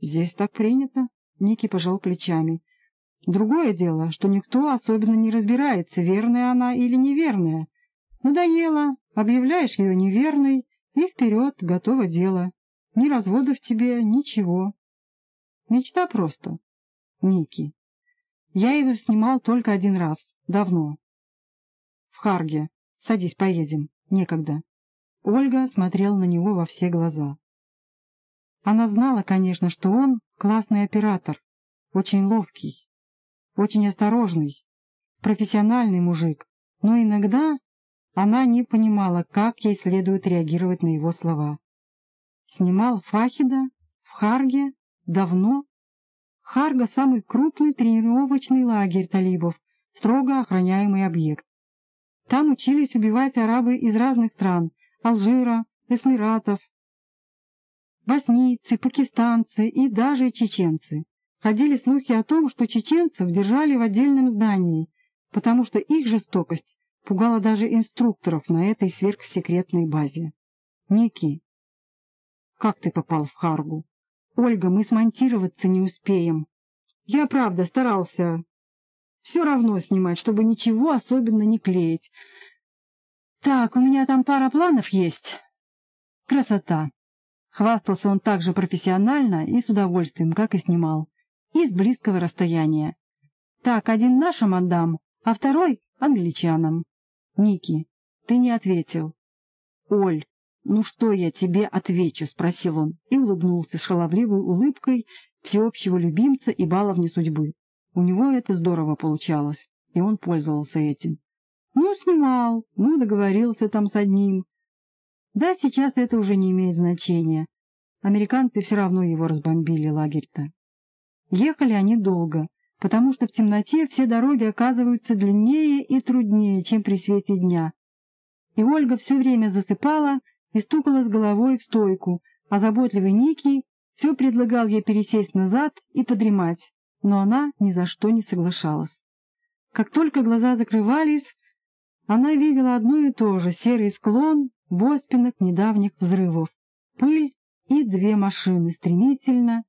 Здесь так принято. Ники пожал плечами. Другое дело, что никто особенно не разбирается, верная она или неверная. Надоело, объявляешь ее неверной, и вперед, готово дело. Ни разводов тебе, ничего. Мечта просто. Ники. Я его снимал только один раз, давно. В Харге. Садись, поедем. Некогда. Ольга смотрела на него во все глаза. Она знала, конечно, что он классный оператор, очень ловкий, очень осторожный, профессиональный мужик, но иногда она не понимала, как ей следует реагировать на его слова. Снимал Фахида в Харге давно. Харга — самый крупный тренировочный лагерь талибов, строго охраняемый объект. Там учились убивать арабы из разных стран — Алжира, Эсмиратов, боснийцы, пакистанцы и даже чеченцы. Ходили слухи о том, что чеченцев держали в отдельном здании, потому что их жестокость пугала даже инструкторов на этой сверхсекретной базе. «Ники, как ты попал в Харгу? Ольга, мы смонтироваться не успеем. Я, правда, старался все равно снимать, чтобы ничего особенно не клеить. Так, у меня там пара планов есть. Красота!» Хвастался он так же профессионально и с удовольствием, как и снимал. И с близкого расстояния. Так, один нашим отдам, а второй — англичанам. Ники, ты не ответил. Оль, ну что я тебе отвечу? — спросил он и улыбнулся шаловливой улыбкой всеобщего любимца и баловни судьбы. У него это здорово получалось, и он пользовался этим. Ну, снимал, ну, договорился там с одним, да, сейчас это уже не имеет значения. Американцы все равно его разбомбили, лагерь-то. Ехали они долго, потому что в темноте все дороги оказываются длиннее и труднее, чем при свете дня. И Ольга все время засыпала и стукала с головой в стойку, а заботливый Ники все предлагал ей пересесть назад и подремать, но она ни за что не соглашалась. Как только глаза закрывались, она видела одно и то же — серый склон, в оспинах недавних взрывов, пыль и две машины, стремительно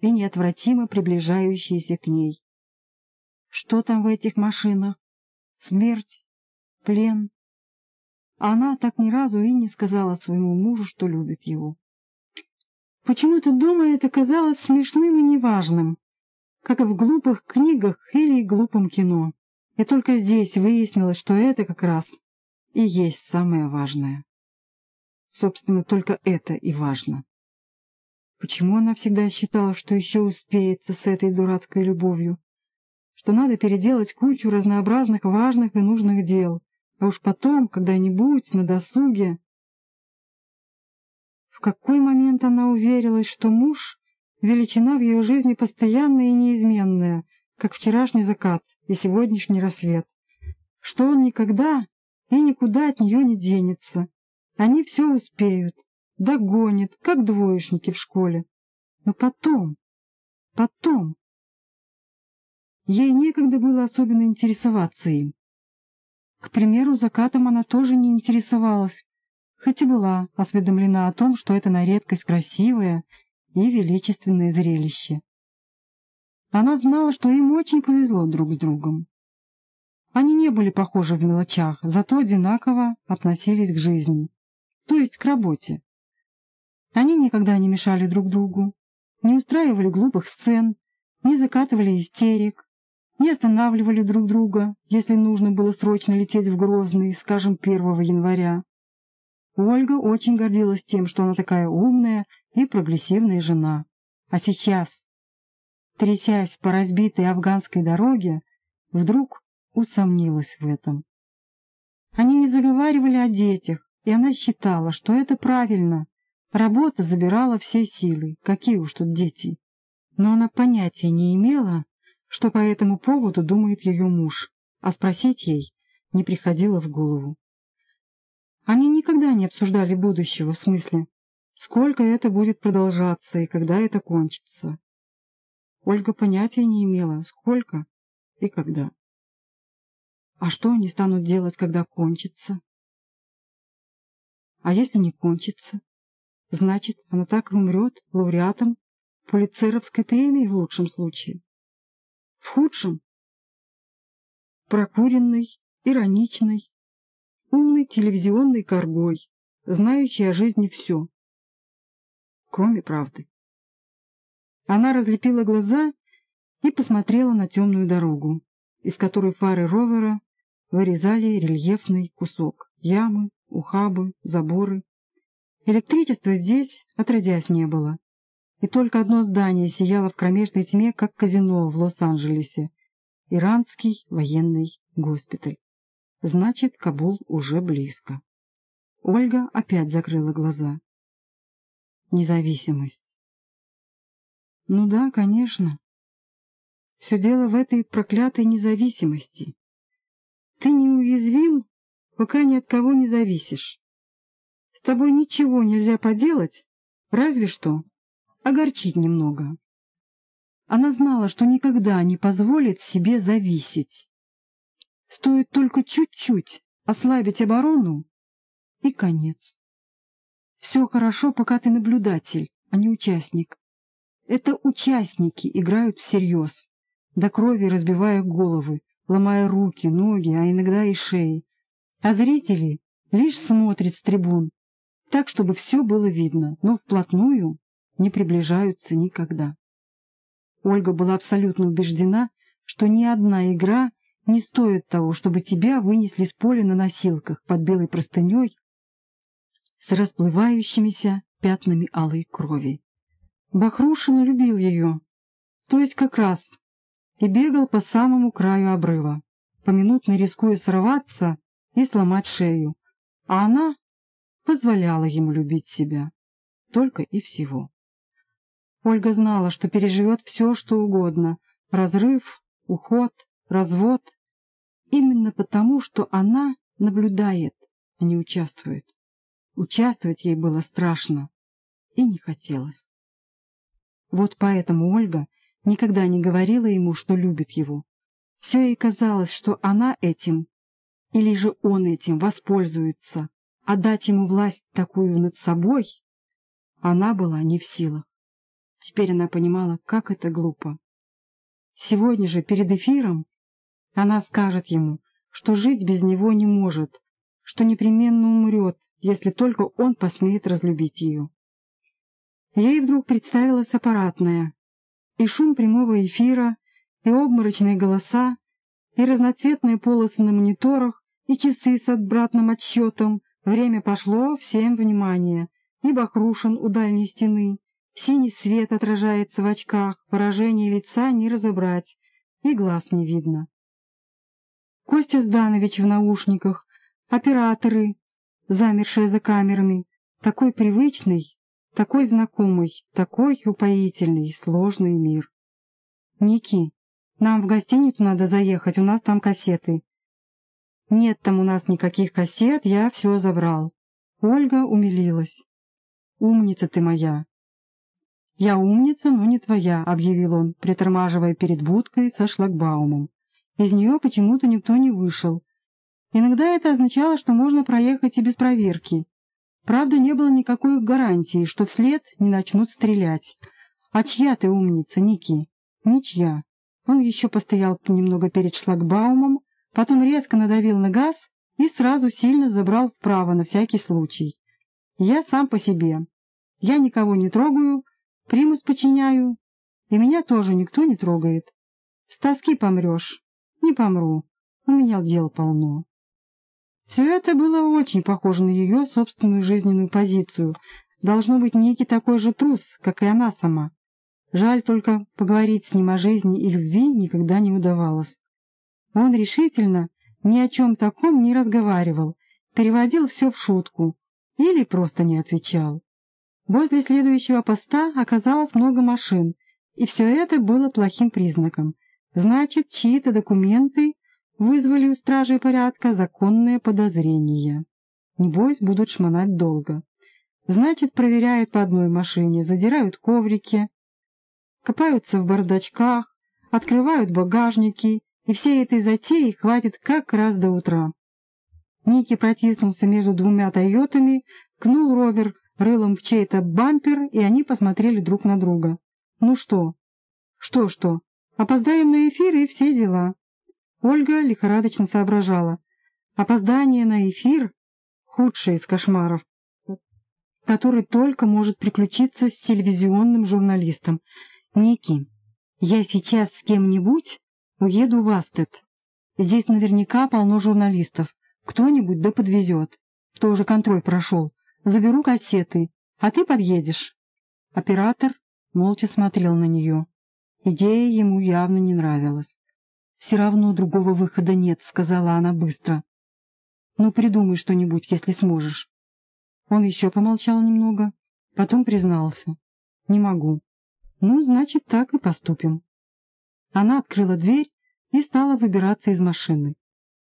и неотвратимо приближающиеся к ней. Что там в этих машинах? Смерть? Плен? Она так ни разу и не сказала своему мужу, что любит его. Почему-то дома это казалось смешным и неважным, как и в глупых книгах или глупом кино. И только здесь выяснилось, что это как раз и есть самое важное. Собственно, только это и важно. Почему она всегда считала, что еще успеется с этой дурацкой любовью? Что надо переделать кучу разнообразных важных и нужных дел, а уж потом, когда-нибудь, на досуге... В какой момент она уверилась, что муж — величина в ее жизни постоянная и неизменная, как вчерашний закат и сегодняшний рассвет, что он никогда и никуда от нее не денется, они все успеют, догонят, как двоечники в школе. Но потом, потом... Ей некогда было особенно интересоваться им. К примеру, закатом она тоже не интересовалась, хоть и была осведомлена о том, что это на редкость красивое и величественное зрелище. Она знала, что им очень повезло друг с другом. Они не были похожи в мелочах, зато одинаково относились к жизни то есть к работе. Они никогда не мешали друг другу, не устраивали глупых сцен, не закатывали истерик, не останавливали друг друга, если нужно было срочно лететь в Грозный, скажем, 1 января. Ольга очень гордилась тем, что она такая умная и прогрессивная жена. А сейчас, трясясь по разбитой афганской дороге, вдруг усомнилась в этом. Они не заговаривали о детях, и она считала, что это правильно. Работа забирала все силы, какие уж тут дети. Но она понятия не имела, что по этому поводу думает ее муж, а спросить ей не приходило в голову. Они никогда не обсуждали будущего, в смысле, сколько это будет продолжаться и когда это кончится. Ольга понятия не имела, сколько и когда. А что они станут делать, когда кончится? А если не кончится? Значит, она так и умрет лауреатом, Пулицеровской премии в лучшем случае. В худшем — прокуренный, ироничный, умный телевизионный коргой, знающий о жизни все, кроме правды. Она разлепила глаза и посмотрела на темную дорогу, из которой фары ровера вырезали рельефный кусок, ямы, ухабы, заборы. Электричества здесь отродясь не было, и только одно здание сияло в кромешной тьме, как казино в Лос-Анджелесе — Иранский военный госпиталь. Значит, Кабул уже близко. Ольга опять закрыла глаза. Независимость. Ну да, конечно. Все дело в этой проклятой независимости. Ты неуязвим, пока ни от кого не зависишь. С тобой ничего нельзя поделать, разве что огорчить немного. Она знала, что никогда не позволит себе зависеть. Стоит только чуть-чуть ослабить оборону, и конец. Все хорошо, пока ты наблюдатель, а не участник. Это участники играют всерьез, до крови разбивая головы, ломая руки, ноги, а иногда и шеи. А зрители лишь смотрят с трибун, так, чтобы все было видно, но вплотную не приближаются никогда. Ольга была абсолютно убеждена, что ни одна игра не стоит того, чтобы тебя вынесли с поля на носилках под белой простыней с расплывающимися пятнами алой крови. Бахрушин любил ее, то есть как раз, и бегал по самому краю обрыва, поминутно рискуя сорваться и сломать шею, а она позволяла ему любить себя, только и всего. Ольга знала, что переживет все, что угодно — разрыв, уход, развод, именно потому, что она наблюдает, а не участвует. Участвовать ей было страшно и не хотелось. Вот поэтому Ольга никогда не говорила ему, что любит его. Все ей казалось, что она этим, или же он этим воспользуется, а дать ему власть такую над собой она была не в силах. Теперь она понимала, как это глупо. Сегодня же, перед эфиром, она скажет ему, что жить без него не может, что непременно умрет, если только он посмеет разлюбить ее. Ей вдруг представилась аппаратная, и шум прямого эфира, и обморочные голоса, и разноцветные полосы на мониторах, и часы с обратным отсчетом. Время пошло, всем внимание, и Бахрушин у дальней стены, синий свет отражается в очках, выражение лица не разобрать, и глаз не видно. Костя Зданович в наушниках, операторы, замершие за камерами, такой привычный, такой знакомый, такой упоительный, сложный мир. «Ники, нам в гостиницу надо заехать, у нас там кассеты». «Нет там у нас никаких кассет, я все забрал». Ольга умилилась. «Умница ты моя!» «Я умница, но не твоя», — объявил он, притормаживая перед будкой со шлагбаумом. Из нее почему-то никто не вышел. Иногда это означало, что можно проехать и без проверки. Правда, не было никакой гарантии, что вслед не начнут стрелять. «А чья ты умница, Ники?» «Ничья». Он еще постоял немного перед шлагбаумом, потом резко надавил на газ и сразу сильно забрал вправо на всякий случай. «Я сам по себе. Я никого не трогаю, примус подчиняю, и меня тоже никто не трогает. С тоски помрешь». Не помру. У меня дел полно. Все это было очень похоже на ее собственную жизненную позицию. Должно быть некий такой же трус, как и она сама. Жаль только, поговорить с ним о жизни и любви никогда не удавалось. Он решительно ни о чем таком не разговаривал, переводил все в шутку или просто не отвечал. Возле следующего поста оказалось много машин, и все это было плохим признаком. Значит, чьи-то документы вызвали у стражей порядка законные подозрения. Небось, будут шмонать долго. Значит, проверяют по одной машине, задирают коврики, копаются в бардачках, открывают багажники, и всей этой затеи хватит как раз до утра. Ники протиснулся между двумя «Тойотами», кнул ровер рылом в чей-то бампер, и они посмотрели друг на друга. Ну что? Что-что? Опоздаем на эфир и все дела. Ольга лихорадочно соображала. Опоздание на эфир — худший из кошмаров, который только может приключиться с телевизионным журналистом. Ники, я сейчас с кем-нибудь уеду в Астет. Здесь наверняка полно журналистов. Кто-нибудь да подвезет. Кто уже контроль прошел. Заберу кассеты, а ты подъедешь. Оператор молча смотрел на нее. Идея ему явно не нравилась. «Все равно другого выхода нет», — сказала она быстро. «Ну, придумай что-нибудь, если сможешь». Он еще помолчал немного, потом признался. «Не могу». «Ну, значит, так и поступим». Она открыла дверь и стала выбираться из машины.